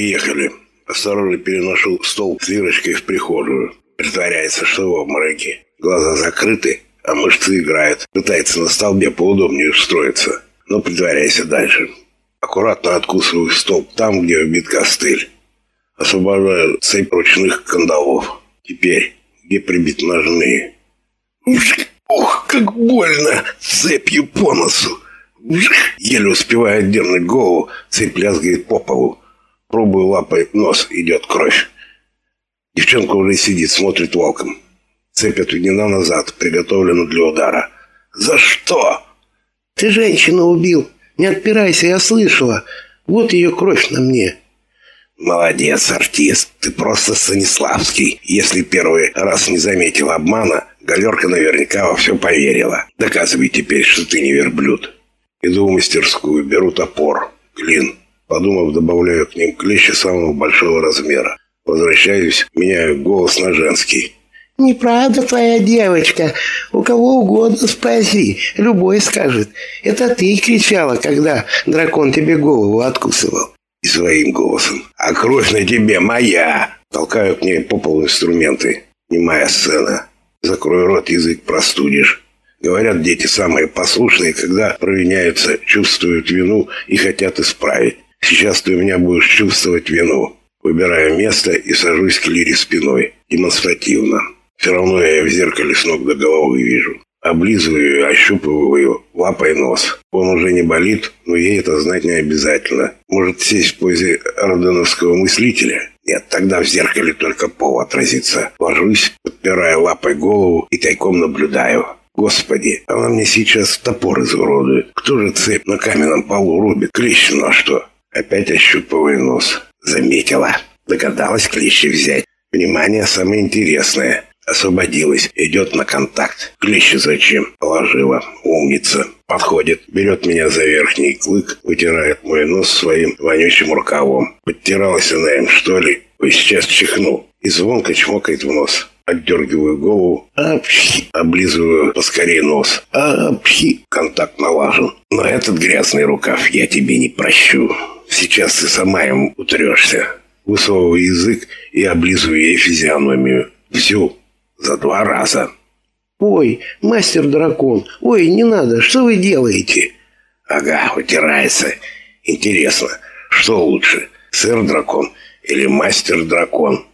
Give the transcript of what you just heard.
Приехали. Осторожно переношу стол с лирочкой в прихожую. Притворяется, что в обмороке. Глаза закрыты, а мышцы играют. Пытается на столбе поудобнее устроиться. Но притворяйся дальше. Аккуратно откусываю столб там, где убит костыль. Освобождаю цепь ручных кандалов. Теперь, где прибит ножные. Ух, как больно! Цепью по носу! Еле успеваю отдернуть голову, цепь лязгает по полу. Пробую лапой нос, идет кровь. Девчонка уже сидит, смотрит волком. Цепь отведена назад, приготовлена для удара. «За что?» «Ты женщину убил. Не отпирайся, я слышала. Вот ее кровь на мне». «Молодец, артист. Ты просто Станиславский. Если первый раз не заметил обмана, галерка наверняка во все поверила. Доказывай теперь, что ты не верблюд». Иду в мастерскую, беру топор, клин. Подумав, добавляю к ним клещи самого большого размера. Возвращаюсь, меняю голос на женский. «Неправда твоя девочка. У кого угодно спроси. Любой скажет. Это ты кричала, когда дракон тебе голову откусывал». И своим голосом. «А кровь на тебе моя!» Толкаю к ней по полу инструменты. Не моя сцена. Закрой рот, язык простудишь. Говорят, дети самые послушные, когда провиняются, чувствуют вину и хотят исправить. Сейчас ты у меня будешь чувствовать вину. Выбираю место и сажусь к Лире спиной. Демонстративно. Все равно я ее в зеркале с ног до головы вижу. Облизываю и ощупываю ее лапой нос. Он уже не болит, но ей это знать не обязательно. Может сесть в позе роденовского мыслителя? Нет, тогда в зеркале только пол отразится. Ложусь, подпирая лапой голову и тайком наблюдаю. Господи, она мне сейчас топор изуродует. Кто же цепь на каменном полу рубит? Клещ на что? Опять ощупываю нос. Заметила. Догадалась клещи взять. Внимание, самое интересное. Освободилась. Идет на контакт. Клещи зачем? Положила. Умница. Подходит. Берет меня за верхний клык. Вытирает мой нос своим вонючим рукавом. Подтиралась она им, что ли? Ой, сейчас чихну. И звонко чмокает в нос. Отдергиваю голову. Апхи. Облизываю поскорее нос. Апхи. Контакт налажен. Но этот грязный рукав я тебе не прощу. Сейчас ты сама им утрешься. Высовываю язык и облизываю ей физиономию. Всю. За два раза. «Ой, мастер-дракон, ой, не надо, что вы делаете?» «Ага, утирается. Интересно, что лучше, сэр-дракон или мастер-дракон?»